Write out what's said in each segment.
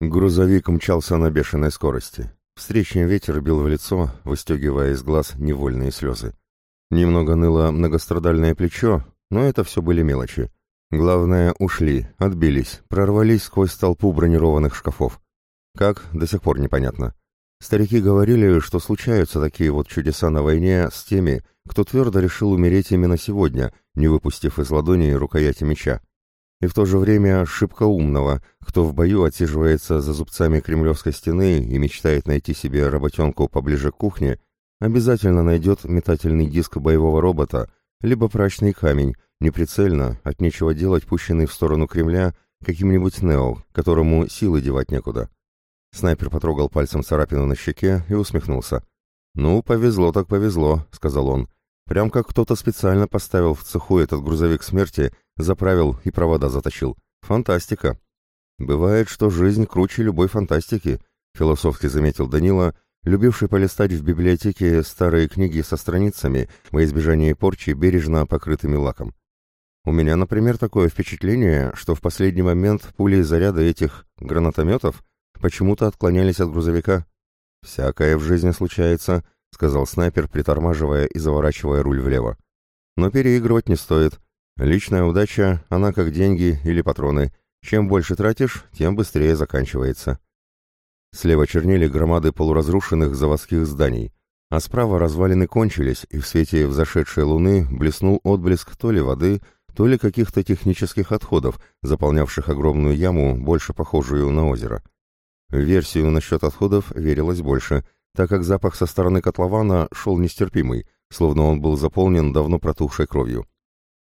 Грузовик мчался на бешеной скорости. Встречный ветер бил в лицо, выстегивая из глаз невольные слезы. Немного ныло многострадальное плечо, но это все были мелочи. Главное, ушли, отбились, прорвались сквозь толпу бронированных шкафов. Как, до сих пор непонятно. Старики говорили, что случаются такие вот чудеса на войне с теми, кто твердо решил умереть именно сегодня, не выпустив из ладони рукояти меча и в то же время шибко умного, кто в бою отсиживается за зубцами кремлевской стены и мечтает найти себе работенку поближе к кухне, обязательно найдет метательный диск боевого робота, либо прачный камень, неприцельно, от нечего делать пущенный в сторону Кремля каким-нибудь Нео, которому силы девать некуда. Снайпер потрогал пальцем царапину на щеке и усмехнулся. «Ну, повезло так повезло», — сказал он. «Прям как кто-то специально поставил в цеху этот грузовик смерти Заправил и провода заточил. Фантастика. Бывает, что жизнь круче любой фантастики, философски заметил Данила, любивший полистать в библиотеке старые книги со страницами во избежание порчи, бережно покрытыми лаком. У меня, например, такое впечатление, что в последний момент пули заряда этих гранатометов почему-то отклонялись от грузовика. «Всякое в жизни случается», — сказал снайпер, притормаживая и заворачивая руль влево. «Но переигрывать не стоит. Личная удача, она как деньги или патроны. Чем больше тратишь, тем быстрее заканчивается. Слева чернели громады полуразрушенных заводских зданий, а справа развалины кончились, и в свете взошедшей луны блеснул отблеск то ли воды, то ли каких-то технических отходов, заполнявших огромную яму, больше похожую на озеро. В версию насчет отходов верилось больше, так как запах со стороны котлована шел нестерпимый, словно он был заполнен давно протухшей кровью.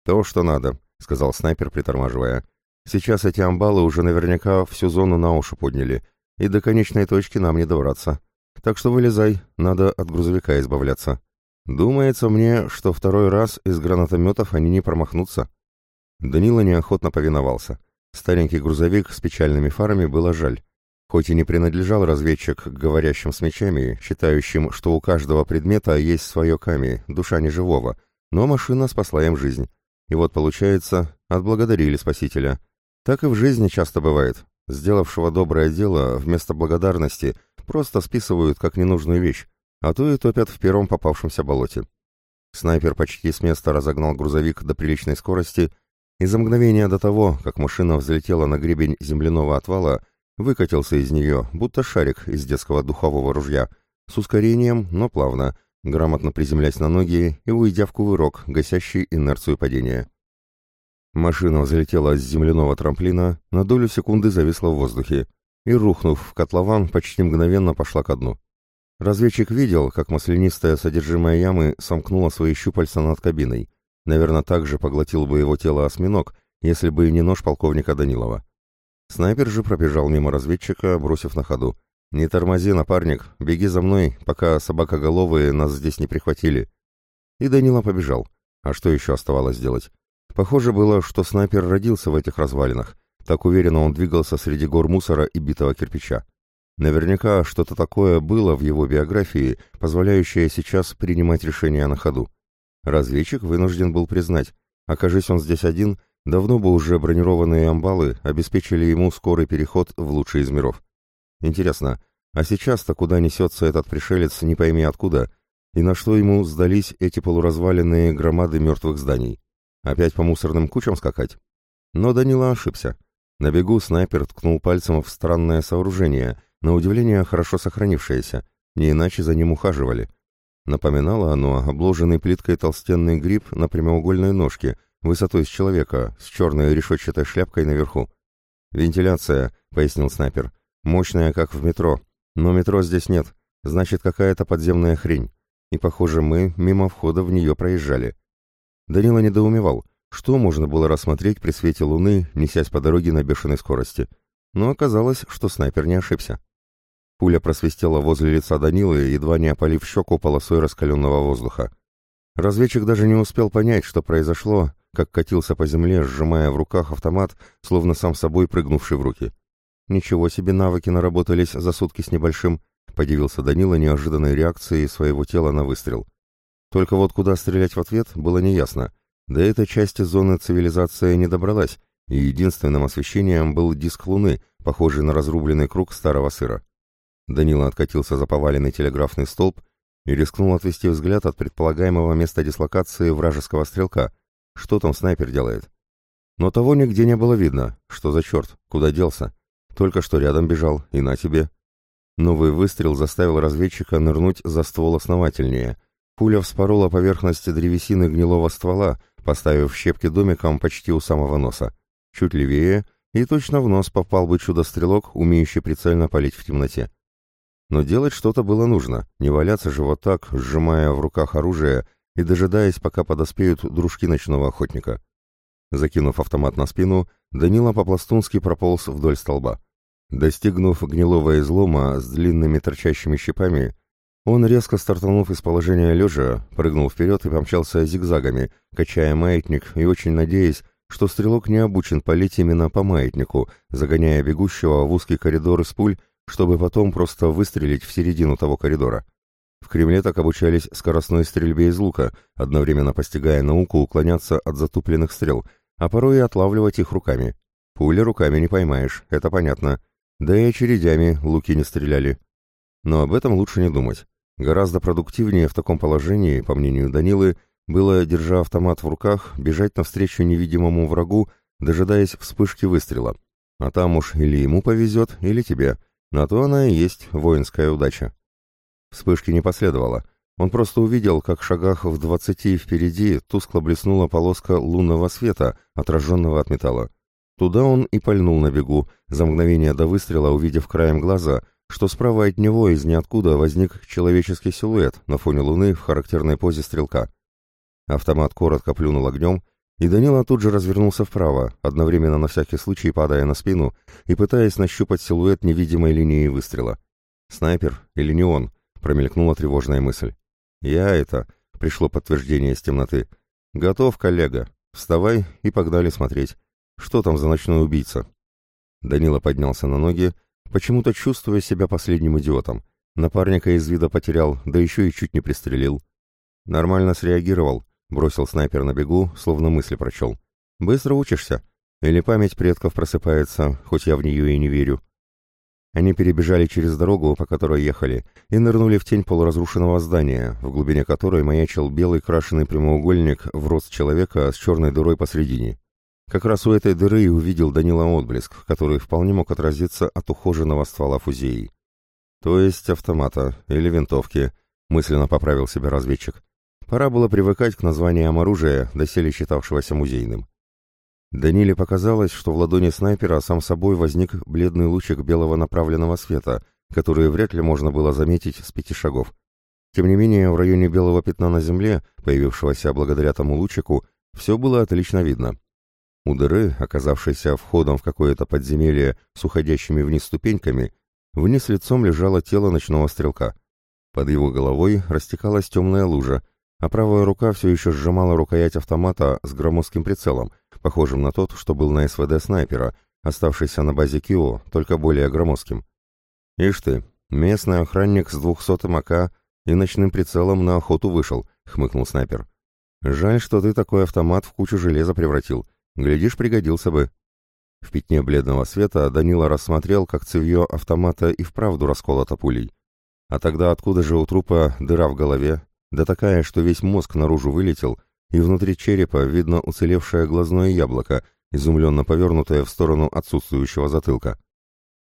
«То, что надо», — сказал снайпер, притормаживая. «Сейчас эти амбалы уже наверняка всю зону на уши подняли, и до конечной точки нам не добраться. Так что вылезай, надо от грузовика избавляться. Думается мне, что второй раз из гранатометов они не промахнутся». Данила неохотно повиновался. Старенький грузовик с печальными фарами было жаль. Хоть и не принадлежал разведчик к говорящим с мечами, считающим, что у каждого предмета есть свое ками, душа неживого, но машина спасла им жизнь. И вот получается, отблагодарили спасителя. Так и в жизни часто бывает. Сделавшего доброе дело вместо благодарности просто списывают как ненужную вещь, а то и топят в первом попавшемся болоте. Снайпер почти с места разогнал грузовик до приличной скорости, и за мгновение до того, как машина взлетела на гребень земляного отвала, выкатился из нее, будто шарик из детского духового ружья, с ускорением, но плавно, грамотно приземляясь на ноги и уйдя в кувырок, гасящий инерцию падения. Машина взлетела с земляного трамплина, на долю секунды зависла в воздухе и, рухнув в котлован, почти мгновенно пошла ко дну. Разведчик видел, как маслянистое содержимое ямы сомкнуло свои щупальца над кабиной. Наверное, так же поглотил бы его тело осьминог, если бы не нож полковника Данилова. Снайпер же пробежал мимо разведчика, бросив на ходу. «Не тормози, напарник, беги за мной, пока собакоголовые нас здесь не прихватили». И Данила побежал. А что еще оставалось делать? Похоже было, что снайпер родился в этих развалинах. Так уверенно он двигался среди гор мусора и битого кирпича. Наверняка что-то такое было в его биографии, позволяющее сейчас принимать решения на ходу. Разведчик вынужден был признать, окажись он здесь один, давно бы уже бронированные амбалы обеспечили ему скорый переход в лучший из миров. Интересно, а сейчас-то куда несется этот пришелец, не пойми откуда, и на что ему сдались эти полуразваленные громады мертвых зданий? Опять по мусорным кучам скакать? Но Данила ошибся. На бегу снайпер ткнул пальцем в странное сооружение, на удивление хорошо сохранившееся, не иначе за ним ухаживали. Напоминало оно обложенный плиткой толстенный гриб на прямоугольной ножке, высотой с человека, с черной решетчатой шляпкой наверху. «Вентиляция», — пояснил снайпер. Мощная, как в метро. Но метро здесь нет. Значит, какая-то подземная хрень. И, похоже, мы мимо входа в нее проезжали. Данила недоумевал, что можно было рассмотреть при свете луны, несясь по дороге на бешеной скорости. Но оказалось, что снайпер не ошибся. Пуля просвистела возле лица Данилы, едва не опалив щеку полосой раскаленного воздуха. Разведчик даже не успел понять, что произошло, как катился по земле, сжимая в руках автомат, словно сам собой прыгнувший в руки. «Ничего себе навыки наработались за сутки с небольшим», — подивился Данила неожиданной реакцией своего тела на выстрел. Только вот куда стрелять в ответ было неясно. До этой части зоны цивилизация не добралась, и единственным освещением был диск луны, похожий на разрубленный круг старого сыра. Данила откатился за поваленный телеграфный столб и рискнул отвести взгляд от предполагаемого места дислокации вражеского стрелка. Что там снайпер делает? Но того нигде не было видно. Что за черт? Куда делся? Только что рядом бежал, и на тебе. Новый выстрел заставил разведчика нырнуть за ствол основательнее. Пуля вспорола поверхность древесины гнилого ствола, поставив щепки домиком почти у самого носа. Чуть левее, и точно в нос попал бы чудо-стрелок, умеющий прицельно палить в темноте. Но делать что-то было нужно, не валяться же вот так, сжимая в руках оружие и дожидаясь, пока подоспеют дружки ночного охотника. Закинув автомат на спину, Данила по-пластунски прополз вдоль столба. Достигнув гнилого излома с длинными торчащими щипами, он, резко стартанув из положения лежа, прыгнул вперед и помчался зигзагами, качая маятник и очень надеясь, что стрелок не обучен палить именно по маятнику, загоняя бегущего в узкий коридор из пуль, чтобы потом просто выстрелить в середину того коридора. В Кремле так обучались скоростной стрельбе из лука, одновременно постигая науку уклоняться от затупленных стрел, а порой и отлавливать их руками. Пули руками не поймаешь, это понятно. Да и очередями луки не стреляли. Но об этом лучше не думать. Гораздо продуктивнее в таком положении, по мнению Данилы, было, держа автомат в руках, бежать навстречу невидимому врагу, дожидаясь вспышки выстрела. А там уж или ему повезет, или тебе. На то она и есть воинская удача. Вспышки не последовало. Он просто увидел, как в шагах в двадцати впереди тускло блеснула полоска лунного света, отраженного от металла. Туда он и пальнул на бегу, за мгновение до выстрела увидев краем глаза, что справа от него из ниоткуда возник человеческий силуэт на фоне луны в характерной позе стрелка. Автомат коротко плюнул огнем, и Данила тут же развернулся вправо, одновременно на всякий случай падая на спину и пытаясь нащупать силуэт невидимой линии выстрела. «Снайпер или не он?» — промелькнула тревожная мысль. «Я это...» — пришло подтверждение из темноты. «Готов, коллега. Вставай и погнали смотреть. Что там за ночной убийца?» Данила поднялся на ноги, почему-то чувствуя себя последним идиотом. Напарника из вида потерял, да еще и чуть не пристрелил. Нормально среагировал, бросил снайпер на бегу, словно мысли прочел. «Быстро учишься? Или память предков просыпается, хоть я в нее и не верю?» Они перебежали через дорогу, по которой ехали, и нырнули в тень полуразрушенного здания, в глубине которой маячил белый крашеный прямоугольник в рост человека с черной дырой посредине. Как раз у этой дыры и увидел Данила отблеск, который вполне мог отразиться от ухоженного ствола фузеи. То есть автомата или винтовки, мысленно поправил себя разведчик. Пора было привыкать к названиям оружия, доселе считавшегося музейным. Даниле показалось, что в ладони снайпера сам собой возник бледный лучик белого направленного света, который вряд ли можно было заметить с пяти шагов. Тем не менее, в районе белого пятна на земле, появившегося благодаря тому лучику, все было отлично видно. У дыры, оказавшейся входом в какое-то подземелье с уходящими вниз ступеньками, вниз лицом лежало тело ночного стрелка. Под его головой растекалась темная лужа, а правая рука все еще сжимала рукоять автомата с громоздким прицелом, похожим на тот, что был на СВД снайпера, оставшийся на базе КИО, только более громоздким. «Ишь ты, местный охранник с двухсотым АК и ночным прицелом на охоту вышел», — хмыкнул снайпер. «Жаль, что ты такой автомат в кучу железа превратил. Глядишь, пригодился бы. В пятне бледного света Данила рассмотрел, как цевье автомата и вправду расколото пулей. А тогда откуда же у трупа дыра в голове? Да такая, что весь мозг наружу вылетел, и внутри черепа видно уцелевшее глазное яблоко, изумленно повернутое в сторону отсутствующего затылка.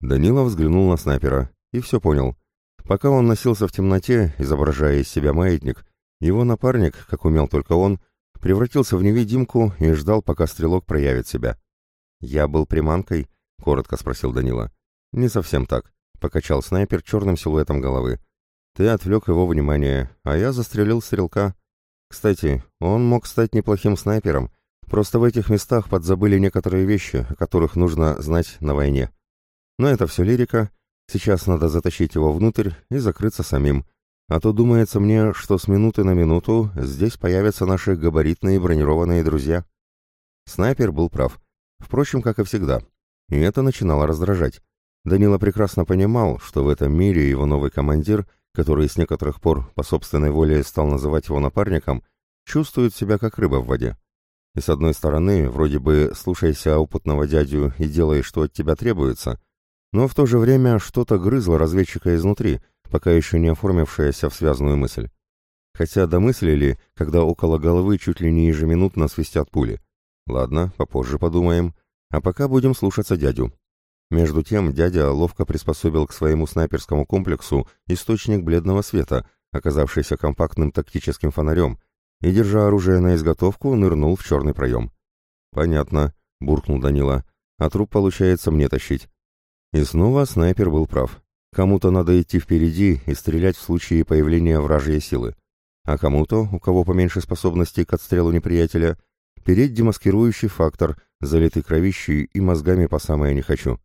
Данила взглянул на снайпера и все понял. Пока он носился в темноте, изображая из себя маятник, его напарник, как умел только он, превратился в невидимку и ждал, пока стрелок проявит себя. «Я был приманкой?» — коротко спросил Данила. «Не совсем так», — покачал снайпер черным силуэтом головы. «Ты отвлек его внимание, а я застрелил стрелка. Кстати, он мог стать неплохим снайпером, просто в этих местах подзабыли некоторые вещи, о которых нужно знать на войне. Но это все лирика, сейчас надо затащить его внутрь и закрыться самим, а то думается мне, что с минуты на минуту здесь появятся наши габаритные бронированные друзья. Снайпер был прав. Впрочем, как и всегда. И это начинало раздражать. Данила прекрасно понимал, что в этом мире его новый командир, который с некоторых пор по собственной воле стал называть его напарником, чувствует себя как рыба в воде. И с одной стороны, вроде бы слушайся опытного дядю и делай, что от тебя требуется, но в то же время что-то грызло разведчика изнутри, пока еще не оформившаяся в связанную мысль. Хотя домыслили, когда около головы чуть ли не ежеминутно свистят пули. Ладно, попозже подумаем. А пока будем слушаться дядю. Между тем дядя ловко приспособил к своему снайперскому комплексу источник бледного света, оказавшийся компактным тактическим фонарем, и, держа оружие на изготовку, нырнул в черный проем. «Понятно», — буркнул Данила, — «а труп, получается, мне тащить». И снова снайпер был прав. Кому-то надо идти впереди и стрелять в случае появления вражьей силы. А кому-то, у кого поменьше способностей к отстрелу неприятеля, переть демаскирующий фактор, залитый кровищей и мозгами по самое не хочу.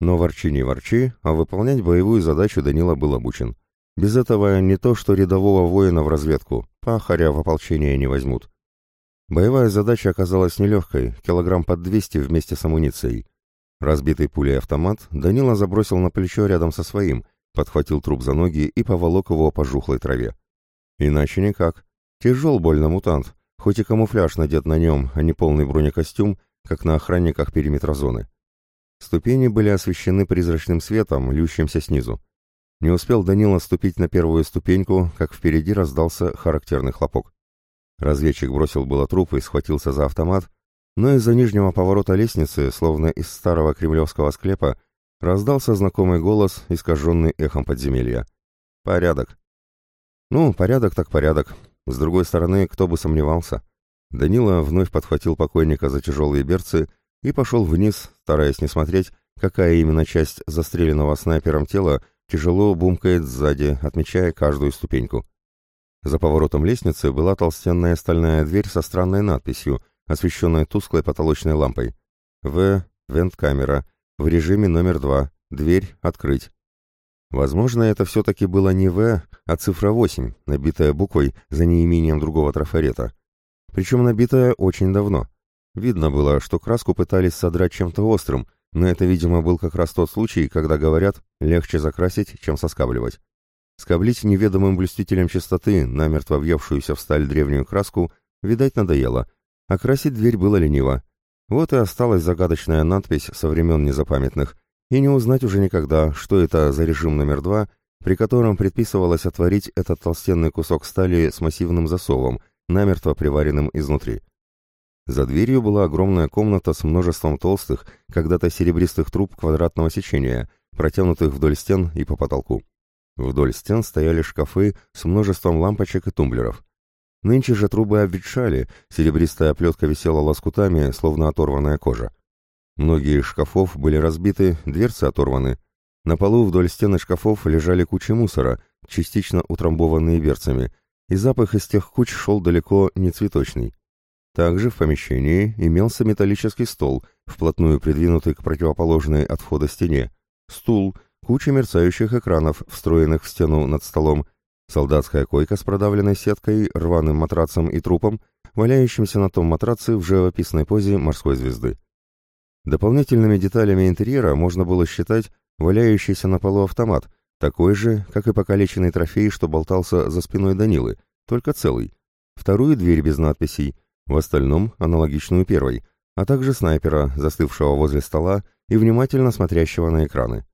Но ворчи не ворчи, а выполнять боевую задачу Данила был обучен. Без этого не то что рядового воина в разведку, пахаря в ополчение не возьмут. Боевая задача оказалась нелегкой, килограмм под 200 вместе с амуницией. Разбитый пулей автомат Данила забросил на плечо рядом со своим, подхватил труп за ноги и поволок его по жухлой траве. Иначе никак. Тяжел больно мутант, хоть и камуфляж надет на нем, а не полный бронекостюм, как на охранниках периметра зоны. Ступени были освещены призрачным светом, льющимся снизу. Не успел Данила ступить на первую ступеньку, как впереди раздался характерный хлопок. Разведчик бросил было труп и схватился за автомат, но из-за нижнего поворота лестницы, словно из старого кремлевского склепа, раздался знакомый голос, искаженный эхом подземелья. «Порядок». Ну, порядок так порядок. С другой стороны, кто бы сомневался. Данила вновь подхватил покойника за тяжелые берцы и пошел вниз, стараясь не смотреть, какая именно часть застреленного снайпером тела тяжело бумкает сзади, отмечая каждую ступеньку. За поворотом лестницы была толстенная стальная дверь со странной надписью, освещенная тусклой потолочной лампой. «В. Вент-камера. В режиме номер два. Дверь открыть». Возможно, это все-таки было не «В», а цифра 8, набитая буквой за неимением другого трафарета. Причем набитая очень давно. Видно было, что краску пытались содрать чем-то острым, но это, видимо, был как раз тот случай, когда говорят, легче закрасить, чем соскабливать. Скоблить неведомым блюстителем чистоты, намертво въевшуюся в сталь древнюю краску, видать, надоело, а красить дверь было лениво. Вот и осталась загадочная надпись со времен незапамятных, и не узнать уже никогда, что это за режим номер два, при котором предписывалось отворить этот толстенный кусок стали с массивным засовом, намертво приваренным изнутри. За дверью была огромная комната с множеством толстых, когда-то серебристых труб квадратного сечения, протянутых вдоль стен и по потолку. Вдоль стен стояли шкафы с множеством лампочек и тумблеров. Нынче же трубы обветшали, серебристая оплетка висела лоскутами, словно оторванная кожа. Многие из шкафов были разбиты, дверцы оторваны. На полу вдоль стены шкафов лежали кучи мусора, частично утрамбованные берцами, и запах из тех куч шел далеко не цветочный. Также в помещении имелся металлический стол, вплотную придвинутый к противоположной от входа стене, стул, куча мерцающих экранов, встроенных в стену над столом, солдатская койка с продавленной сеткой, рваным матрацем и трупом, валяющимся на том матраце в живописной позе морской звезды. Дополнительными деталями интерьера можно было считать валяющийся на полу автомат, такой же, как и покалеченный трофей, что болтался за спиной Данилы, только целый, вторую дверь без надписей, в остальном аналогичную первой, а также снайпера, застывшего возле стола и внимательно смотрящего на экраны.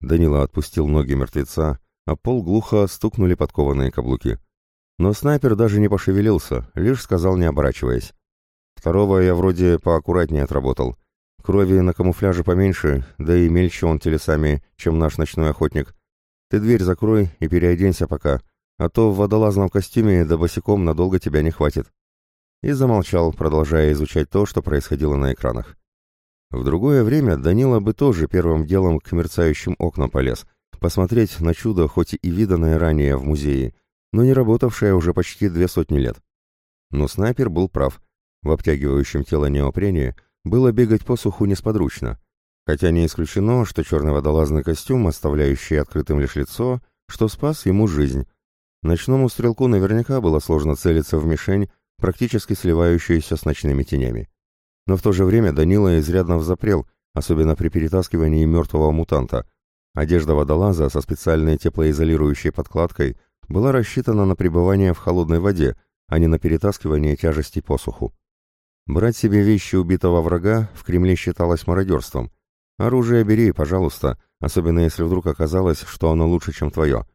Данила отпустил ноги мертвеца, а пол глухо стукнули подкованные каблуки. Но снайпер даже не пошевелился, лишь сказал, не оборачиваясь. Второго я вроде поаккуратнее отработал. Крови на камуфляже поменьше, да и мельче он телесами, чем наш ночной охотник. Ты дверь закрой и переоденься пока, а то в водолазном костюме да босиком надолго тебя не хватит и замолчал, продолжая изучать то, что происходило на экранах. В другое время Данила бы тоже первым делом к мерцающим окнам полез, посмотреть на чудо, хоть и виданное ранее в музее, но не работавшее уже почти две сотни лет. Но снайпер был прав. В обтягивающем тело неопрене было бегать по суху несподручно, хотя не исключено, что черный водолазный костюм, оставляющий открытым лишь лицо, что спас ему жизнь. Ночному стрелку наверняка было сложно целиться в мишень, практически сливающуюся с ночными тенями. Но в то же время Данила изрядно взапрел, особенно при перетаскивании мертвого мутанта. Одежда водолаза со специальной теплоизолирующей подкладкой была рассчитана на пребывание в холодной воде, а не на перетаскивание тяжести посуху. Брать себе вещи убитого врага в Кремле считалось мародерством. Оружие бери, пожалуйста, особенно если вдруг оказалось, что оно лучше, чем твое.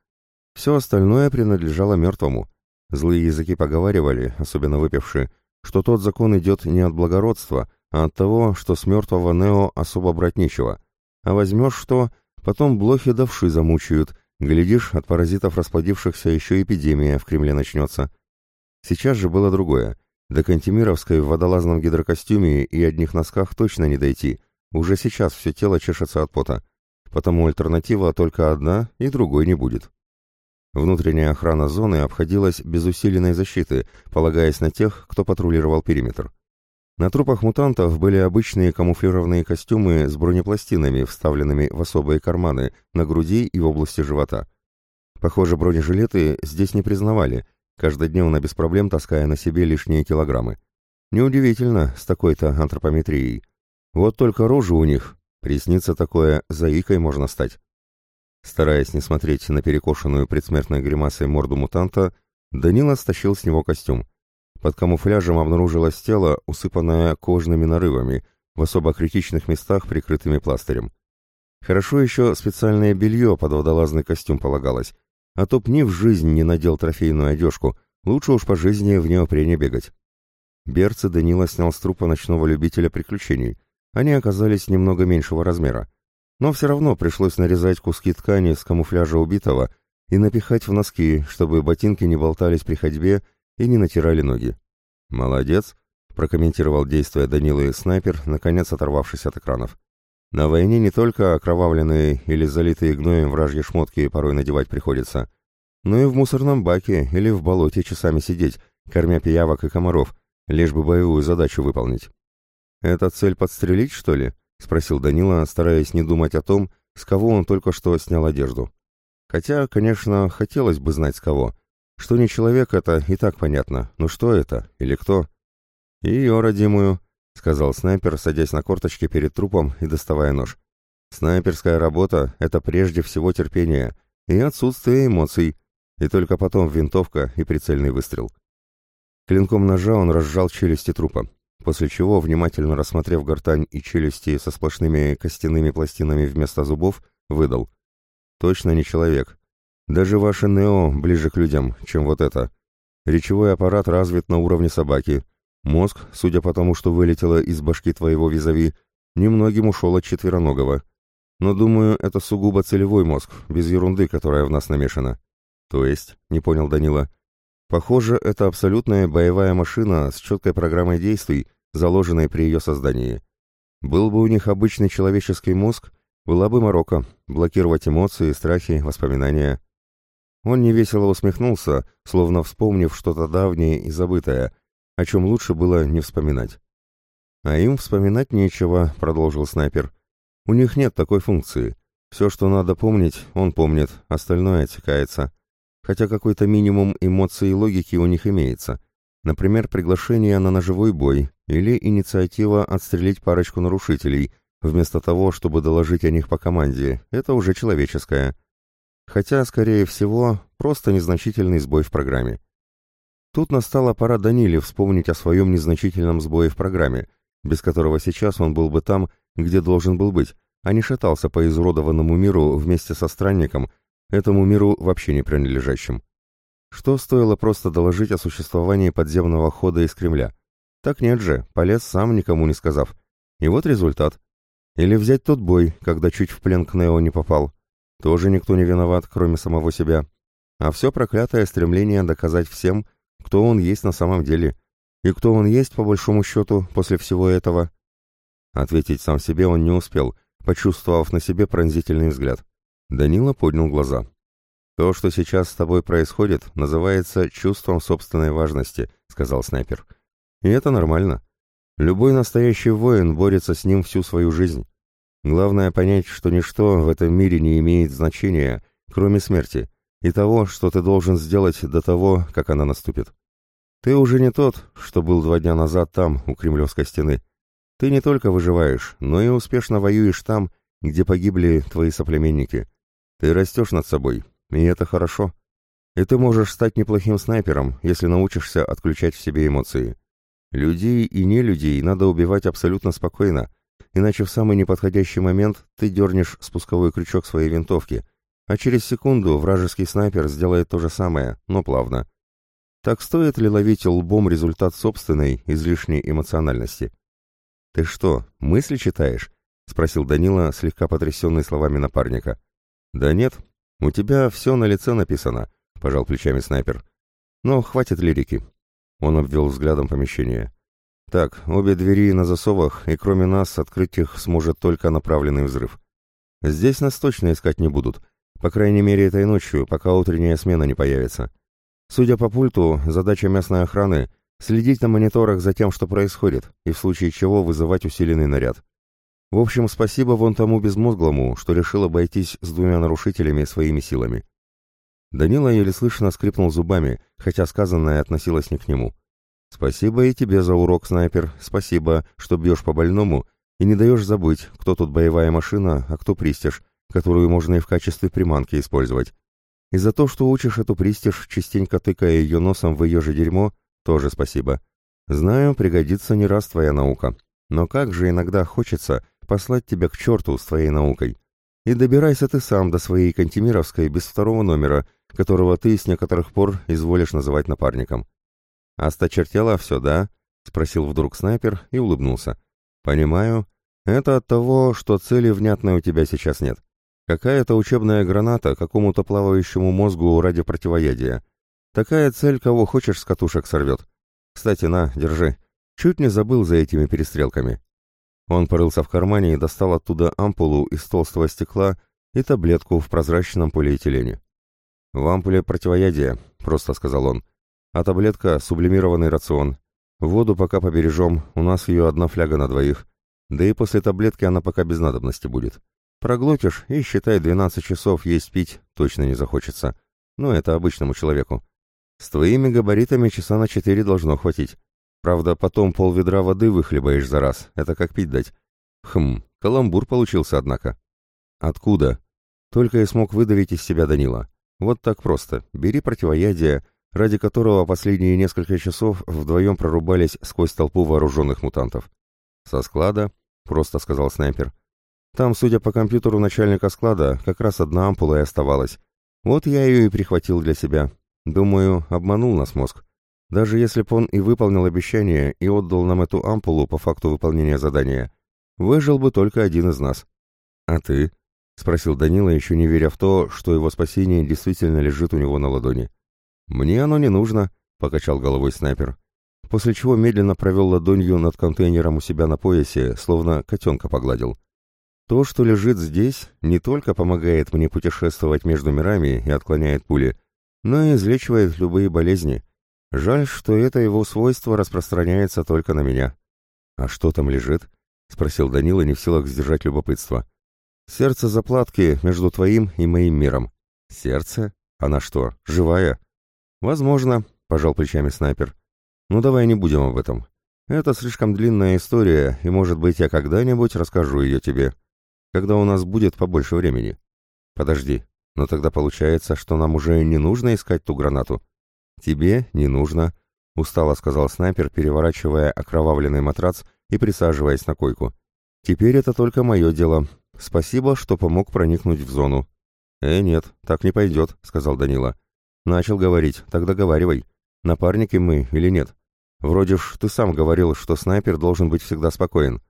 Все остальное принадлежало мертвому. Злые языки поговаривали, особенно выпившие, что тот закон идет не от благородства, а от того, что с мертвого Нео особо брать нечего. А возьмешь что, потом блохи давши замучают, глядишь, от паразитов расплодившихся еще эпидемия в Кремле начнется. Сейчас же было другое. До Кантемировской в водолазном гидрокостюме и одних носках точно не дойти. Уже сейчас все тело чешется от пота. Потому альтернатива только одна, и другой не будет. Внутренняя охрана зоны обходилась без усиленной защиты, полагаясь на тех, кто патрулировал периметр. На трупах мутантов были обычные камуфлированные костюмы с бронепластинами, вставленными в особые карманы, на груди и в области живота. Похоже, бронежилеты здесь не признавали, каждодневно без проблем таская на себе лишние килограммы. Неудивительно с такой-то антропометрией. Вот только рожи у них, приснится такое, заикой можно стать. Стараясь не смотреть на перекошенную предсмертной гримасой морду мутанта, Данила стащил с него костюм. Под камуфляжем обнаружилось тело, усыпанное кожными нарывами, в особо критичных местах, прикрытыми пластырем. Хорошо еще специальное белье под водолазный костюм полагалось, а то б в жизнь не надел трофейную одежку, лучше уж по жизни в неопрене бегать. Берцы Данила снял с трупа ночного любителя приключений. Они оказались немного меньшего размера. Но все равно пришлось нарезать куски ткани с камуфляжа убитого и напихать в носки, чтобы ботинки не болтались при ходьбе и не натирали ноги. «Молодец», — прокомментировал действия Данилы снайпер, наконец оторвавшись от экранов. «На войне не только окровавленные или залитые гноем вражьи шмотки порой надевать приходится, но и в мусорном баке или в болоте часами сидеть, кормя пиявок и комаров, лишь бы боевую задачу выполнить». «Это цель подстрелить, что ли?» — спросил Данила, стараясь не думать о том, с кого он только что снял одежду. Хотя, конечно, хотелось бы знать с кого. Что не человек это, и так понятно. Но что это? Или кто? «Ее, родимую», — сказал снайпер, садясь на корточки перед трупом и доставая нож. «Снайперская работа — это прежде всего терпение и отсутствие эмоций, и только потом винтовка и прицельный выстрел». Клинком ножа он разжал челюсти трупа после чего, внимательно рассмотрев гортань и челюсти со сплошными костяными пластинами вместо зубов, выдал. «Точно не человек. Даже ваше Нео ближе к людям, чем вот это. Речевой аппарат развит на уровне собаки. Мозг, судя по тому, что вылетело из башки твоего визави, немногим ушел от четвероногого. Но, думаю, это сугубо целевой мозг, без ерунды, которая в нас намешана». «То есть?» — не понял Данила. — Похоже, это абсолютная боевая машина с четкой программой действий, заложенной при ее создании. Был бы у них обычный человеческий мозг, была бы Марокко, блокировать эмоции, страхи, воспоминания. Он невесело усмехнулся, словно вспомнив что-то давнее и забытое, о чем лучше было не вспоминать. «А им вспоминать нечего», — продолжил снайпер. «У них нет такой функции. Все, что надо помнить, он помнит, остальное отсекается хотя какой-то минимум эмоций и логики у них имеется. Например, приглашение на ножевой бой или инициатива отстрелить парочку нарушителей, вместо того, чтобы доложить о них по команде. Это уже человеческое. Хотя, скорее всего, просто незначительный сбой в программе. Тут настала пора Даниле вспомнить о своем незначительном сбое в программе, без которого сейчас он был бы там, где должен был быть, а не шатался по изуродованному миру вместе со странником, этому миру вообще не принадлежащим. Что стоило просто доложить о существовании подземного хода из Кремля? Так нет же, полез сам, никому не сказав. И вот результат. Или взять тот бой, когда чуть в плен к Нео не попал. Тоже никто не виноват, кроме самого себя. А все проклятое стремление доказать всем, кто он есть на самом деле. И кто он есть, по большому счету, после всего этого. Ответить сам себе он не успел, почувствовав на себе пронзительный взгляд. Данила поднял глаза. «То, что сейчас с тобой происходит, называется чувством собственной важности», — сказал снайпер. «И это нормально. Любой настоящий воин борется с ним всю свою жизнь. Главное понять, что ничто в этом мире не имеет значения, кроме смерти, и того, что ты должен сделать до того, как она наступит. Ты уже не тот, что был два дня назад там, у Кремлевской стены. Ты не только выживаешь, но и успешно воюешь там, где погибли твои соплеменники. Ты растешь над собой, и это хорошо. И ты можешь стать неплохим снайпером, если научишься отключать в себе эмоции. Людей и не людей надо убивать абсолютно спокойно, иначе в самый неподходящий момент ты дернешь спусковой крючок своей винтовки, а через секунду вражеский снайпер сделает то же самое, но плавно. Так стоит ли ловить лбом результат собственной, излишней эмоциональности? «Ты что, мысли читаешь?» — спросил Данила, слегка потрясенный словами напарника. «Да нет, у тебя все на лице написано», — пожал плечами снайпер. «Но хватит лирики». Он обвел взглядом помещение. «Так, обе двери на засовах, и кроме нас открыть их сможет только направленный взрыв. Здесь нас точно искать не будут, по крайней мере этой ночью, пока утренняя смена не появится. Судя по пульту, задача местной охраны — следить на мониторах за тем, что происходит, и в случае чего вызывать усиленный наряд. В общем, спасибо вон тому безмозглому, что решил обойтись с двумя нарушителями своими силами. Данила еле слышно скрипнул зубами, хотя сказанное относилось не к нему. «Спасибо и тебе за урок, снайпер. Спасибо, что бьешь по больному и не даешь забыть, кто тут боевая машина, а кто пристиж, которую можно и в качестве приманки использовать. И за то, что учишь эту пристиж, частенько тыкая ее носом в ее же дерьмо, тоже спасибо. Знаю, пригодится не раз твоя наука. Но как же иногда хочется послать тебя к черту с твоей наукой. И добирайся ты сам до своей Кантемировской без второго номера, которого ты с некоторых пор изволишь называть напарником. «Осточертело все, да?» — спросил вдруг снайпер и улыбнулся. «Понимаю. Это от того, что цели внятной у тебя сейчас нет. Какая-то учебная граната какому-то плавающему мозгу ради противоядия. Такая цель, кого хочешь, с катушек сорвет. Кстати, на, держи. Чуть не забыл за этими перестрелками. Он порылся в кармане и достал оттуда ампулу из толстого стекла и таблетку в прозрачном полиэтилене. «В ампуле противоядие», — просто сказал он. «А таблетка — сублимированный рацион. Воду пока побережем, у нас ее одна фляга на двоих. Да и после таблетки она пока без надобности будет. Проглотишь и, считай, 12 часов есть пить точно не захочется. Ну, это обычному человеку. С твоими габаритами часа на четыре должно хватить. Правда, потом пол ведра воды выхлебаешь за раз. Это как пить дать. Хм, каламбур получился, однако. Откуда? Только и смог выдавить из себя Данила. Вот так просто. Бери противоядие, ради которого последние несколько часов вдвоем прорубались сквозь толпу вооруженных мутантов. Со склада, просто сказал снайпер. Там, судя по компьютеру начальника склада, как раз одна ампула и оставалась. Вот я ее и прихватил для себя. Думаю, обманул нас мозг. Даже если б он и выполнил обещание и отдал нам эту ампулу по факту выполнения задания, выжил бы только один из нас. «А ты?» — спросил Данила, еще не веря в то, что его спасение действительно лежит у него на ладони. «Мне оно не нужно», — покачал головой снайпер, после чего медленно провел ладонью над контейнером у себя на поясе, словно котенка погладил. То, что лежит здесь, не только помогает мне путешествовать между мирами и отклоняет пули, но и излечивает любые болезни. Жаль, что это его свойство распространяется только на меня. «А что там лежит?» — спросил Данила, не в силах сдержать любопытство. «Сердце заплатки между твоим и моим миром». «Сердце? Она что, живая?» «Возможно», — пожал плечами снайпер. «Ну давай не будем об этом. Это слишком длинная история, и, может быть, я когда-нибудь расскажу ее тебе когда у нас будет побольше времени. Подожди, но тогда получается, что нам уже не нужно искать ту гранату. Тебе не нужно, устало сказал снайпер, переворачивая окровавленный матрац и присаживаясь на койку. Теперь это только мое дело. Спасибо, что помог проникнуть в зону. Э, нет, так не пойдет, сказал Данила. Начал говорить, так договаривай. Напарники мы или нет? Вроде ж ты сам говорил, что снайпер должен быть всегда спокоен.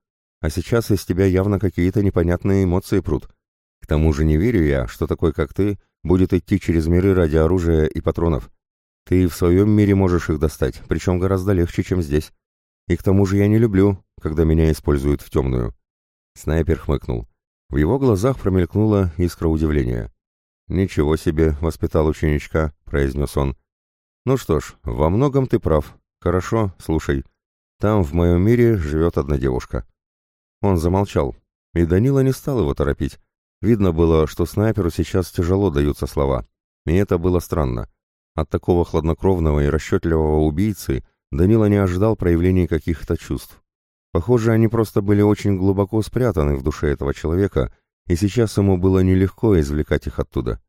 А сейчас из тебя явно какие-то непонятные эмоции прут. К тому же не верю я, что такой, как ты, будет идти через миры ради оружия и патронов. Ты в своем мире можешь их достать, причем гораздо легче, чем здесь. И к тому же я не люблю, когда меня используют в темную». Снайпер хмыкнул. В его глазах промелькнула искра удивления. «Ничего себе, воспитал ученичка», — произнес он. «Ну что ж, во многом ты прав. Хорошо, слушай. Там, в моем мире, живет одна девушка. Он замолчал, и Данила не стал его торопить. Видно было, что снайперу сейчас тяжело даются слова. И это было странно. От такого хладнокровного и расчетливого убийцы Данила не ожидал проявления каких-то чувств. Похоже, они просто были очень глубоко спрятаны в душе этого человека, и сейчас ему было нелегко извлекать их оттуда.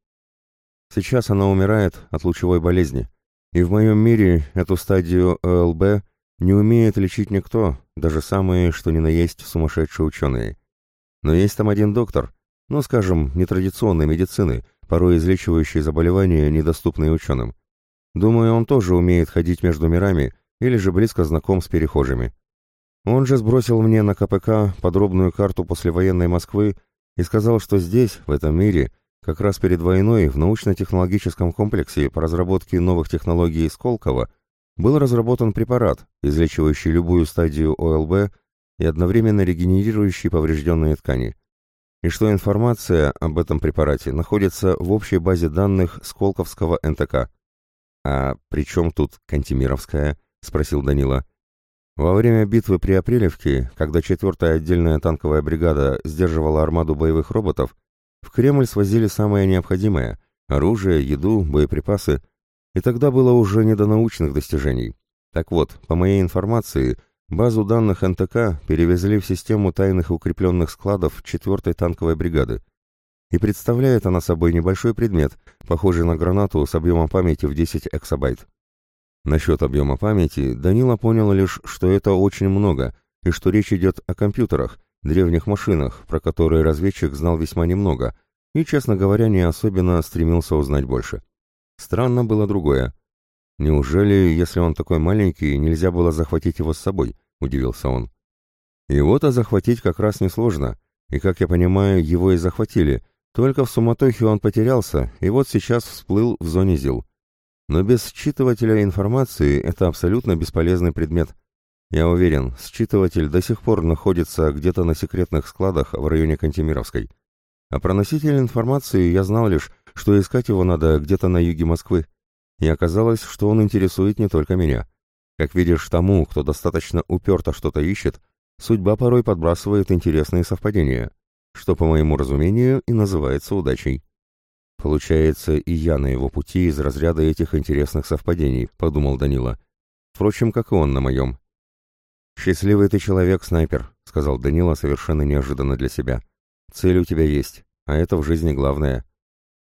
Сейчас она умирает от лучевой болезни, и в моем мире эту стадию ОЛБ не умеет лечить никто, даже самые, что ни на есть, сумасшедшие ученые. Но есть там один доктор, ну, скажем, нетрадиционной медицины, порой излечивающий заболевания, недоступные ученым. Думаю, он тоже умеет ходить между мирами или же близко знаком с перехожими. Он же сбросил мне на КПК подробную карту послевоенной Москвы и сказал, что здесь, в этом мире, как раз перед войной в научно-технологическом комплексе по разработке новых технологий Сколково был разработан препарат, излечивающий любую стадию ОЛБ и одновременно регенерирующий поврежденные ткани и что информация об этом препарате находится в общей базе данных Сколковского НТК. «А при чем тут Кантемировская?» — спросил Данила. Во время битвы при Апрелевке, когда 4-я отдельная танковая бригада сдерживала армаду боевых роботов, в Кремль свозили самое необходимое — оружие, еду, боеприпасы, и тогда было уже не до научных достижений. Так вот, по моей информации — Базу данных НТК перевезли в систему тайных укрепленных складов 4-й танковой бригады. И представляет она собой небольшой предмет, похожий на гранату с объемом памяти в 10 эксабайт. Насчет объема памяти Данила понял лишь, что это очень много, и что речь идет о компьютерах, древних машинах, про которые разведчик знал весьма немного, и, честно говоря, не особенно стремился узнать больше. Странно было другое. Неужели, если он такой маленький, нельзя было захватить его с собой? удивился он. Его-то захватить как раз несложно, и, как я понимаю, его и захватили, только в суматохе он потерялся, и вот сейчас всплыл в зоне ЗИЛ. Но без считывателя информации это абсолютно бесполезный предмет. Я уверен, считыватель до сих пор находится где-то на секретных складах в районе Кантемировской. А про носитель информации я знал лишь, что искать его надо где-то на юге Москвы. И оказалось, что он интересует не только меня. Как видишь, тому, кто достаточно уперто что-то ищет, судьба порой подбрасывает интересные совпадения, что, по моему разумению, и называется удачей. Получается, и я на его пути из разряда этих интересных совпадений, подумал Данила. Впрочем, как и он на моем. «Счастливый ты человек, снайпер», — сказал Данила совершенно неожиданно для себя. «Цель у тебя есть, а это в жизни главное».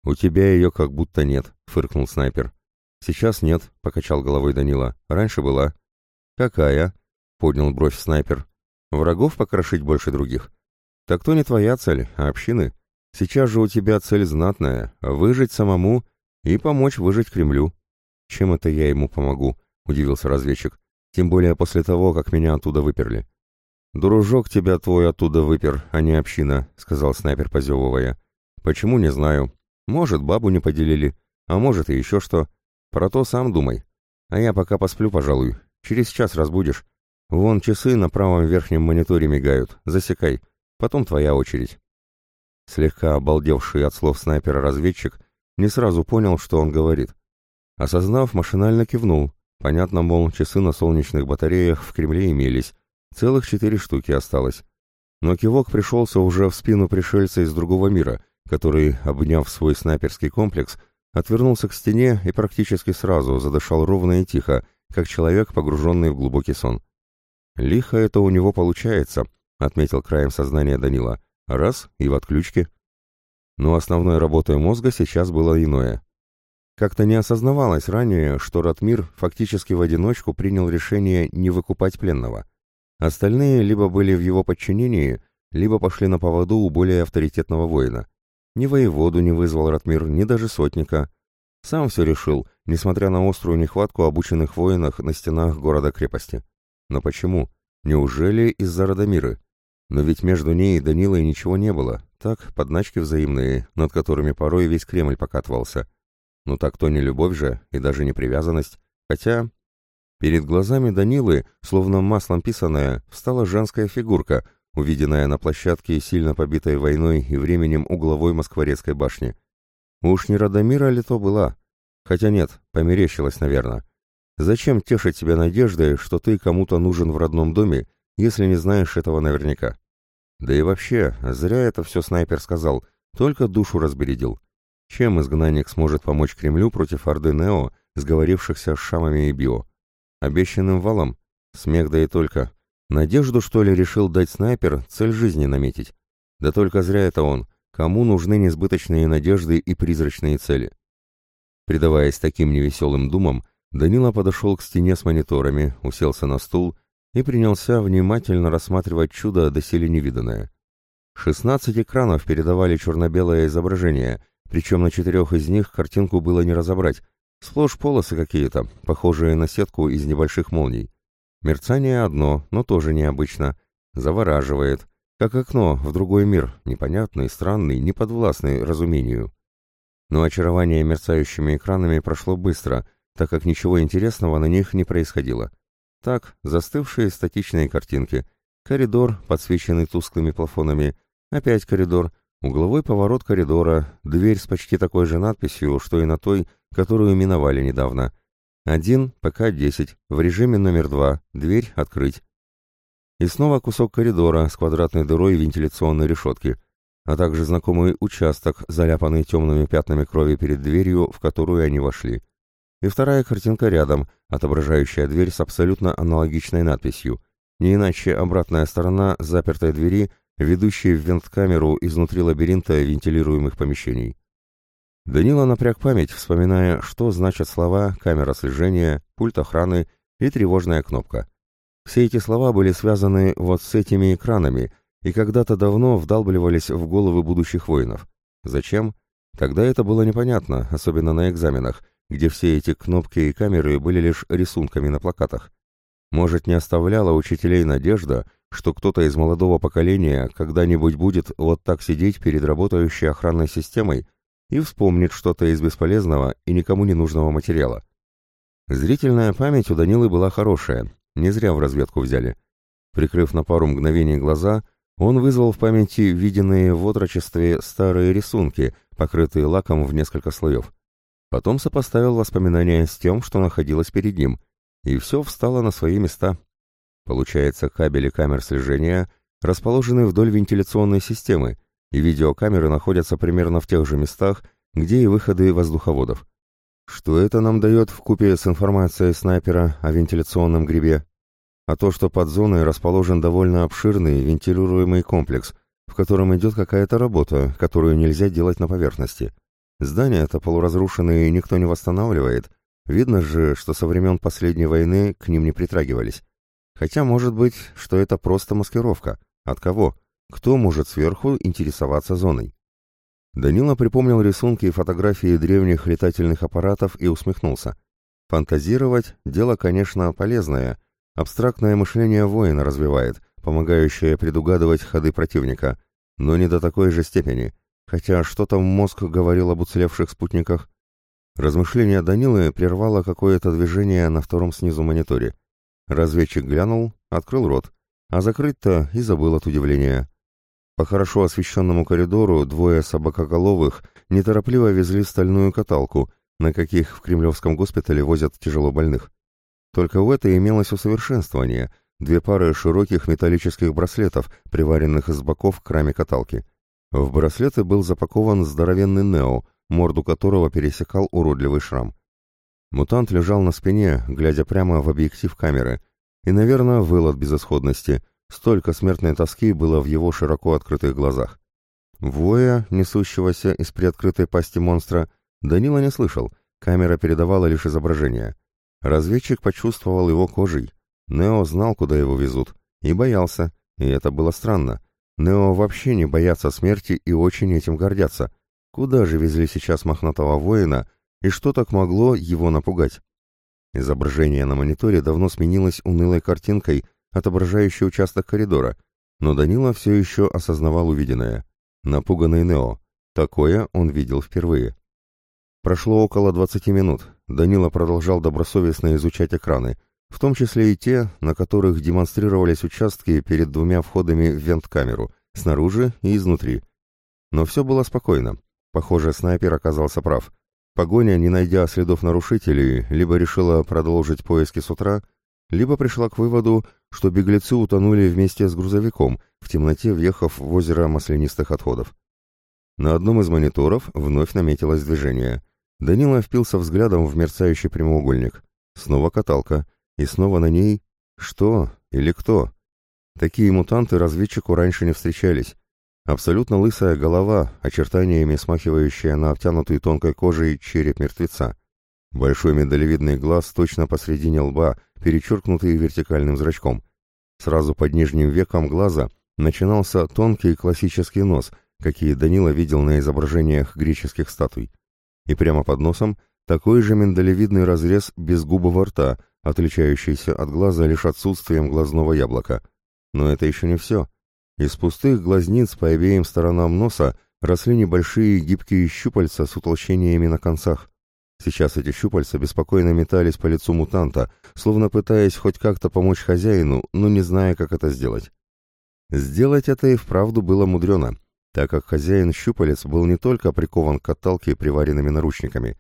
«У тебя ее как будто нет», — фыркнул снайпер. «Сейчас нет», — покачал головой Данила. «Раньше была». «Какая?» — поднял бровь снайпер. «Врагов покрошить больше других?» «Так то не твоя цель, а общины. Сейчас же у тебя цель знатная — выжить самому и помочь выжить Кремлю». «Чем это я ему помогу?» — удивился разведчик. «Тем более после того, как меня оттуда выперли». «Дружок тебя твой оттуда выпер, а не община», — сказал снайпер, позевывая. «Почему, не знаю. Может, бабу не поделили, а может и еще что. Про то сам думай. А я пока посплю, пожалуй. Через час разбудишь. Вон часы на правом верхнем мониторе мигают. Засекай. Потом твоя очередь. Слегка обалдевший от слов снайпера разведчик не сразу понял, что он говорит. Осознав, машинально кивнул. Понятно, мол, часы на солнечных батареях в Кремле имелись. Целых четыре штуки осталось. Но кивок пришелся уже в спину пришельца из другого мира, который, обняв свой снайперский комплекс, отвернулся к стене и практически сразу задышал ровно и тихо, как человек, погруженный в глубокий сон. «Лихо это у него получается», — отметил краем сознания Данила. «Раз — и в отключке». Но основной работой мозга сейчас было иное. Как-то не осознавалось ранее, что Ратмир фактически в одиночку принял решение не выкупать пленного. Остальные либо были в его подчинении, либо пошли на поводу у более авторитетного воина. Ни воеводу не вызвал Ратмир, ни даже сотника. Сам все решил, несмотря на острую нехватку обученных воинов на стенах города-крепости. Но почему? Неужели из-за Радомиры? Но ведь между ней и Данилой ничего не было. Так, подначки взаимные, над которыми порой весь Кремль покатывался. Ну так то не любовь же, и даже не привязанность. Хотя... Перед глазами Данилы, словно маслом писаная, встала женская фигурка, увиденная на площадке сильно побитой войной и временем угловой Москворецкой башни. Уж не Радомира ли то была? Хотя нет, померещилась, наверное. Зачем тешить себя надеждой, что ты кому-то нужен в родном доме, если не знаешь этого наверняка? Да и вообще, зря это все снайпер сказал, только душу разбередил. Чем изгнанник сможет помочь Кремлю против Орды Нео, сговорившихся с Шамами и Био? Обещанным валом? Смех да и только. Надежду, что ли, решил дать снайпер, цель жизни наметить? Да только зря это он. Кому нужны несбыточные надежды и призрачные цели? Предаваясь таким невеселым думам, Данила подошел к стене с мониторами, уселся на стул и принялся внимательно рассматривать чудо доселе невиданное. Шестнадцать экранов передавали черно-белое изображение, причем на четырех из них картинку было не разобрать, сплошь полосы какие-то, похожие на сетку из небольших молний. Мерцание одно, но тоже необычно, завораживает, как окно в другой мир, непонятный, странный, неподвластный разумению. Но очарование мерцающими экранами прошло быстро, так как ничего интересного на них не происходило. Так, застывшие статичные картинки, коридор, подсвеченный тусклыми плафонами, опять коридор, угловой поворот коридора, дверь с почти такой же надписью, что и на той, которую миновали недавно. Один, ПК-10, в режиме номер два, дверь открыть. И снова кусок коридора с квадратной дырой вентиляционной решетки, а также знакомый участок, заляпанный темными пятнами крови перед дверью, в которую они вошли. И вторая картинка рядом, отображающая дверь с абсолютно аналогичной надписью, не иначе обратная сторона запертой двери, ведущей в венткамеру изнутри лабиринта вентилируемых помещений. Данила напряг память, вспоминая, что значат слова «камера слежения», «пульт охраны» и «тревожная кнопка». Все эти слова были связаны вот с этими экранами и когда-то давно вдалбливались в головы будущих воинов. Зачем? Тогда это было непонятно, особенно на экзаменах, где все эти кнопки и камеры были лишь рисунками на плакатах. Может, не оставляла учителей надежда, что кто-то из молодого поколения когда-нибудь будет вот так сидеть перед работающей охранной системой и вспомнит что-то из бесполезного и никому не нужного материала. Зрительная память у Данилы была хорошая, не зря в разведку взяли. Прикрыв на пару мгновений глаза, он вызвал в памяти виденные в отрочестве старые рисунки, покрытые лаком в несколько слоев. Потом сопоставил воспоминания с тем, что находилось перед ним, и все встало на свои места. Получается, кабели камер слежения расположены вдоль вентиляционной системы, и видеокамеры находятся примерно в тех же местах, где и выходы воздуховодов. Что это нам дает в купе с информацией снайпера о вентиляционном грибе? А то, что под зоной расположен довольно обширный вентилируемый комплекс, в котором идет какая-то работа, которую нельзя делать на поверхности. Здания-то полуразрушенные никто не восстанавливает. Видно же, что со времен последней войны к ним не притрагивались. Хотя, может быть, что это просто маскировка. От кого? Кто может сверху интересоваться зоной? Данила припомнил рисунки и фотографии древних летательных аппаратов и усмехнулся. Фантазировать – дело, конечно, полезное. Абстрактное мышление воина развивает, помогающее предугадывать ходы противника, но не до такой же степени – Хотя что там мозг говорил об уцелевших спутниках? Размышление Данилы прервало какое-то движение на втором снизу мониторе. Разведчик глянул, открыл рот, а закрыть-то и забыл от удивления. По хорошо освещенному коридору двое собакоголовых неторопливо везли стальную каталку, на каких в кремлевском госпитале возят тяжело больных. Только в этой имелось усовершенствование — две пары широких металлических браслетов, приваренных из боков к раме каталки. В браслеты был запакован здоровенный Нео, морду которого пересекал уродливый шрам. Мутант лежал на спине, глядя прямо в объектив камеры, и, наверное, выл от безысходности. Столько смертной тоски было в его широко открытых глазах. Воя, несущегося из приоткрытой пасти монстра, Данила не слышал, камера передавала лишь изображение. Разведчик почувствовал его кожей. Нео знал, куда его везут, и боялся, и это было странно. Нео вообще не боятся смерти и очень этим гордятся. Куда же везли сейчас мохнатого воина, и что так могло его напугать? Изображение на мониторе давно сменилось унылой картинкой, отображающей участок коридора, но Данила все еще осознавал увиденное. Напуганный Нео. Такое он видел впервые. Прошло около 20 минут. Данила продолжал добросовестно изучать экраны, в том числе и те, на которых демонстрировались участки перед двумя входами в вент-камеру, снаружи и изнутри. Но все было спокойно. Похоже, снайпер оказался прав. Погоня, не найдя следов нарушителей, либо решила продолжить поиски с утра, либо пришла к выводу, что беглецы утонули вместе с грузовиком, в темноте въехав в озеро маслянистых отходов. На одном из мониторов вновь наметилось движение. Данила впился взглядом в мерцающий прямоугольник. Снова каталка, и снова на ней что или кто? Такие мутанты разведчику раньше не встречались. Абсолютно лысая голова, очертаниями смахивающая на обтянутый тонкой кожей череп мертвеца. Большой медалевидный глаз точно посредине лба, перечеркнутый вертикальным зрачком. Сразу под нижним веком глаза начинался тонкий классический нос, какие Данила видел на изображениях греческих статуй. И прямо под носом такой же миндалевидный разрез безгубого рта, отличающийся от глаза лишь отсутствием глазного яблока. Но это еще не все. Из пустых глазниц по обеим сторонам носа росли небольшие гибкие щупальца с утолщениями на концах. Сейчас эти щупальца беспокойно метались по лицу мутанта, словно пытаясь хоть как-то помочь хозяину, но не зная, как это сделать. Сделать это и вправду было мудрено, так как хозяин щупалец был не только прикован к каталке приваренными наручниками.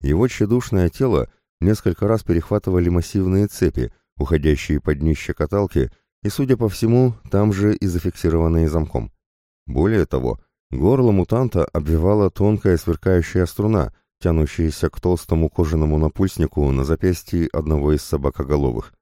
Его тщедушное тело несколько раз перехватывали массивные цепи, уходящие под днище каталки, и, судя по всему, там же и зафиксированные замком. Более того, горло мутанта обвивала тонкая сверкающая струна — тянущиеся к толстому кожаному напульснику на запястье одного из собакоголовых.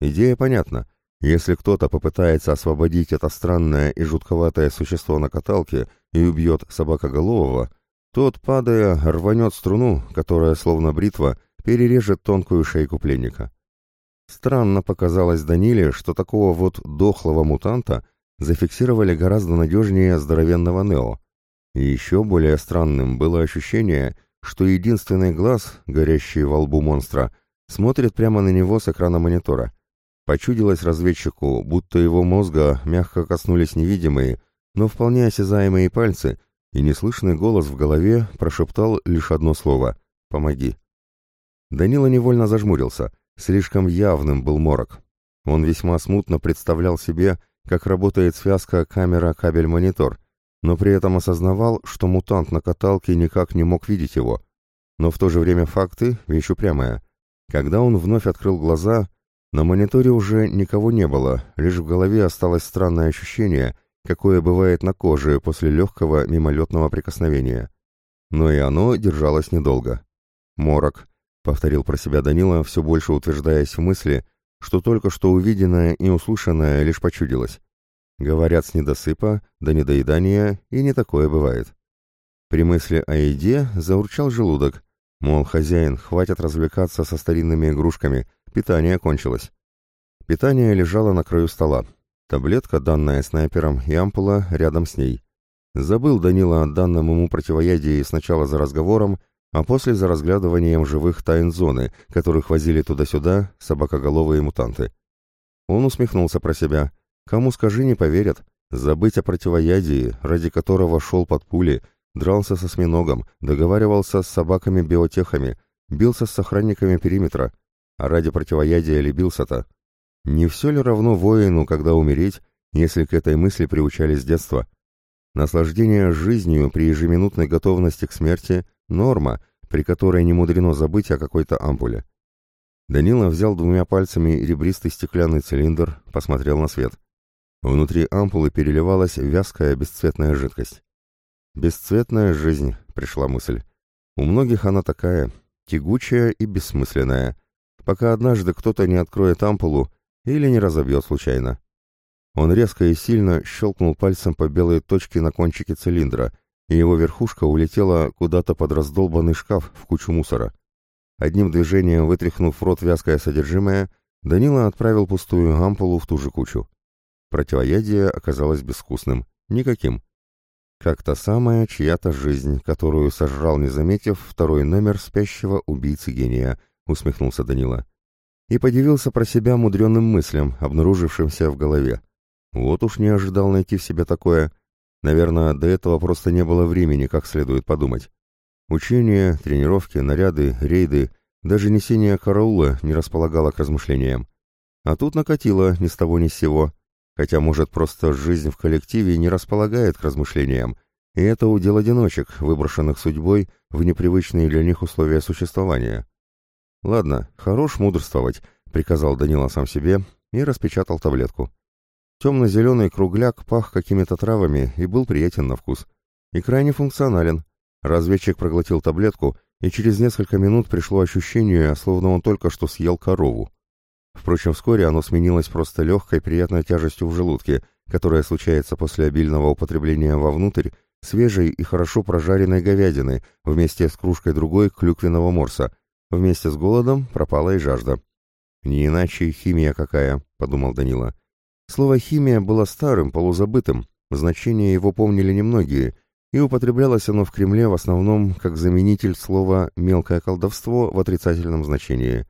Идея понятна. Если кто-то попытается освободить это странное и жутковатое существо на каталке и убьет собакоголового, тот, падая, рванет струну, которая, словно бритва, перережет тонкую шейку пленника. Странно показалось Даниле, что такого вот дохлого мутанта зафиксировали гораздо надежнее здоровенного Нео. И еще более странным было ощущение, что единственный глаз, горящий во лбу монстра, смотрит прямо на него с экрана монитора. Почудилось разведчику, будто его мозга мягко коснулись невидимые, но вполне осязаемые пальцы, и неслышный голос в голове прошептал лишь одно слово «Помоги». Данила невольно зажмурился, слишком явным был морок. Он весьма смутно представлял себе, как работает связка камера-кабель-монитор, но при этом осознавал, что мутант на каталке никак не мог видеть его. Но в то же время факты — вещь упрямая. Когда он вновь открыл глаза, на мониторе уже никого не было, лишь в голове осталось странное ощущение, какое бывает на коже после легкого мимолетного прикосновения. Но и оно держалось недолго. «Морок», — повторил про себя Данила, все больше утверждаясь в мысли, что только что увиденное и услышанное лишь почудилось. Говорят, с недосыпа до недоедания и не такое бывает. При мысли о еде заурчал желудок. Мол, хозяин, хватит развлекаться со старинными игрушками, питание кончилось. Питание лежало на краю стола. Таблетка, данная снайпером, и ампула рядом с ней. Забыл Данила о данном ему противоядии сначала за разговором, а после за разглядыванием живых тайн зоны, которых возили туда-сюда собакоголовые мутанты. Он усмехнулся про себя — Кому скажи, не поверят. Забыть о противоядии, ради которого шел под пули, дрался со осьминогом, договаривался с собаками-биотехами, бился с охранниками периметра. А ради противоядия лебился-то. Не все ли равно воину, когда умереть, если к этой мысли приучали с детства? Наслаждение жизнью при ежеминутной готовности к смерти – норма, при которой не мудрено забыть о какой-то ампуле. Данила взял двумя пальцами ребристый стеклянный цилиндр, посмотрел на свет. Внутри ампулы переливалась вязкая бесцветная жидкость. «Бесцветная жизнь», — пришла мысль. «У многих она такая, тягучая и бессмысленная, пока однажды кто-то не откроет ампулу или не разобьет случайно». Он резко и сильно щелкнул пальцем по белой точке на кончике цилиндра, и его верхушка улетела куда-то под раздолбанный шкаф в кучу мусора. Одним движением вытряхнув в рот вязкое содержимое, Данила отправил пустую ампулу в ту же кучу. Противоядие оказалось безвкусным. Никаким. Как та самая чья-то жизнь, которую сожрал, не заметив, второй номер спящего убийцы-гения, усмехнулся Данила. И подивился про себя мудреным мыслям, обнаружившимся в голове. Вот уж не ожидал найти в себе такое. Наверное, до этого просто не было времени, как следует подумать. Учения, тренировки, наряды, рейды, даже несение караула не располагало к размышлениям. А тут накатило ни с того ни с сего — Хотя, может, просто жизнь в коллективе не располагает к размышлениям, и это удел одиночек, выброшенных судьбой в непривычные для них условия существования. «Ладно, хорош мудрствовать», — приказал Данила сам себе и распечатал таблетку. Темно-зеленый кругляк пах какими-то травами и был приятен на вкус. И крайне функционален. Разведчик проглотил таблетку, и через несколько минут пришло ощущение, словно он только что съел корову. Впрочем, вскоре оно сменилось просто легкой приятной тяжестью в желудке, которая случается после обильного употребления вовнутрь свежей и хорошо прожаренной говядины вместе с кружкой другой клюквенного морса, Вместе с голодом пропала и жажда. «Не иначе химия какая», — подумал Данила. Слово «химия» было старым, полузабытым, значение его помнили немногие, и употреблялось оно в Кремле в основном как заменитель слова «мелкое колдовство» в отрицательном значении.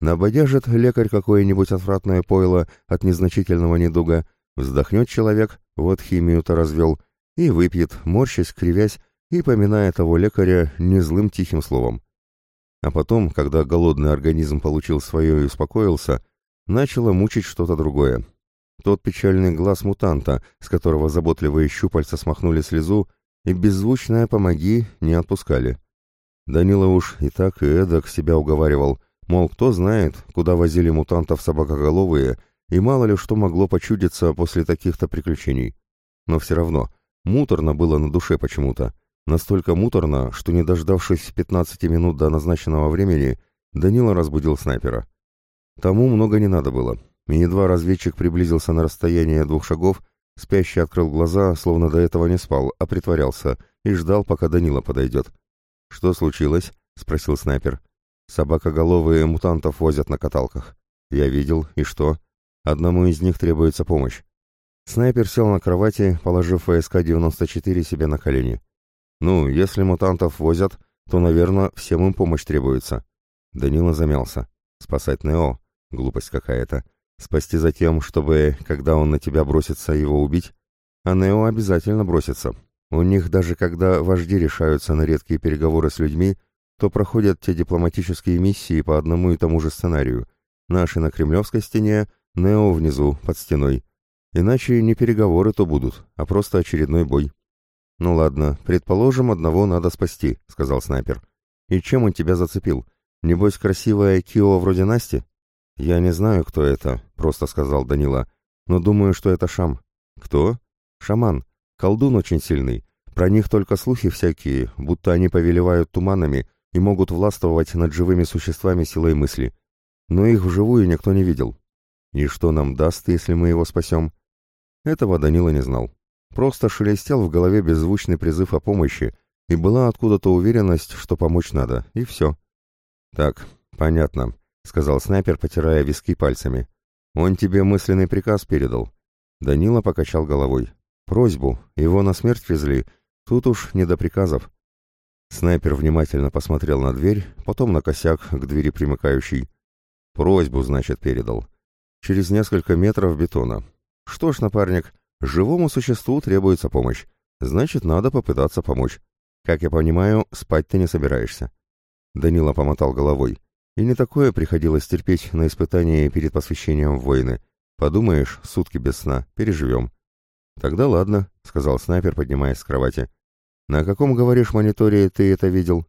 Набодяжит лекарь какое-нибудь отвратное пойло от незначительного недуга, вздохнет человек, вот химию-то развел, и выпьет, морщась, кривясь, и поминая того лекаря незлым тихим словом. А потом, когда голодный организм получил свое и успокоился, начало мучить что-то другое. Тот печальный глаз мутанта, с которого заботливые щупальца смахнули слезу, и беззвучное «помоги» не отпускали. Данила уж и так, и эдак себя уговаривал, мол, кто знает, куда возили мутантов собакоголовые, и мало ли что могло почудиться после таких-то приключений. Но все равно, муторно было на душе почему-то. Настолько муторно, что не дождавшись 15 минут до назначенного времени, Данила разбудил снайпера. Тому много не надо было. И едва разведчик приблизился на расстояние двух шагов, спящий открыл глаза, словно до этого не спал, а притворялся, и ждал, пока Данила подойдет. «Что случилось?» — спросил снайпер. «Собакоголовые мутантов возят на каталках. Я видел, и что? Одному из них требуется помощь». Снайпер сел на кровати, положив ФСК-94 себе на колени. «Ну, если мутантов возят, то, наверное, всем им помощь требуется». Данила замялся. «Спасать Нео? Глупость какая-то. Спасти за тем, чтобы, когда он на тебя бросится, его убить? А Нео обязательно бросится. У них даже когда вожди решаются на редкие переговоры с людьми, то проходят те дипломатические миссии по одному и тому же сценарию. Наши на Кремлевской стене, Нео внизу, под стеной. Иначе не переговоры то будут, а просто очередной бой. «Ну ладно, предположим, одного надо спасти», — сказал снайпер. «И чем он тебя зацепил? Небось, красивая Кио вроде Насти?» «Я не знаю, кто это», — просто сказал Данила. «Но думаю, что это Шам». «Кто?» «Шаман. Колдун очень сильный. Про них только слухи всякие, будто они повелевают туманами и могут властвовать над живыми существами силой мысли. Но их вживую никто не видел. И что нам даст, если мы его спасем?» Этого Данила не знал. Просто шелестел в голове беззвучный призыв о помощи, и была откуда-то уверенность, что помочь надо, и все. «Так, понятно», — сказал снайпер, потирая виски пальцами. «Он тебе мысленный приказ передал». Данила покачал головой. «Просьбу. Его на смерть везли. Тут уж не до приказов». Снайпер внимательно посмотрел на дверь, потом на косяк к двери примыкающей. «Просьбу, значит, передал. Через несколько метров бетона. Что ж, напарник, Живому существу требуется помощь. Значит, надо попытаться помочь. Как я понимаю, спать ты не собираешься. Данила помотал головой. И не такое приходилось терпеть на испытании перед посвящением в войны. Подумаешь, сутки без сна, переживем. Тогда ладно, сказал снайпер, поднимаясь с кровати. На каком, говоришь, мониторе ты это видел?